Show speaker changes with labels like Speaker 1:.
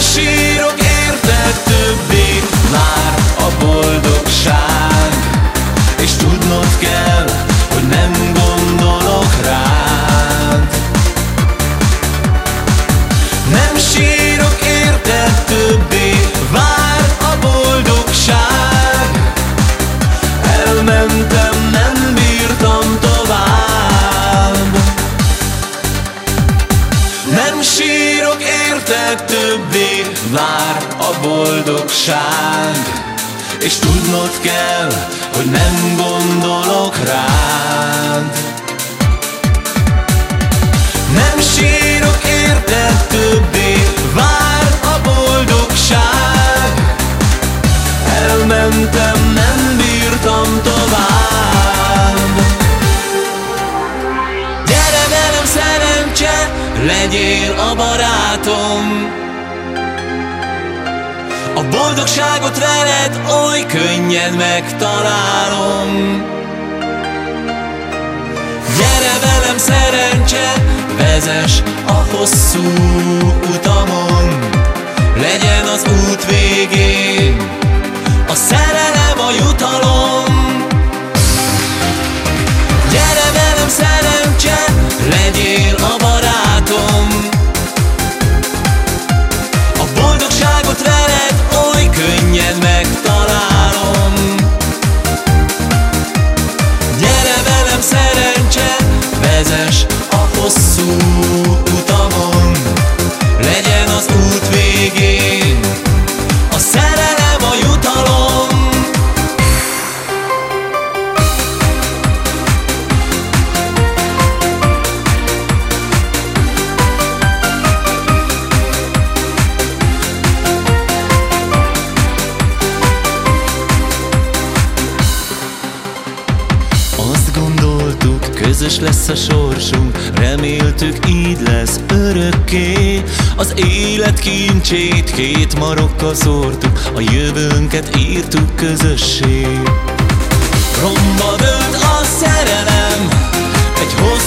Speaker 1: she Nektek többé vár a boldogság. És tudnod kell, hogy nem gondolok rád. Legyél a barátom. A boldogságot veled oly könnyen megtalálom. Gyere velem szerencse, vezes a hosszú utamon. Legyen az út végén a szerelem a jutalom Közös lesz a sorsunk, reméltük így lesz örökké. Az élet kincsét két marokkal szórtuk A jövőnket írtuk közössé. Romba dönt a szerelem Egy hol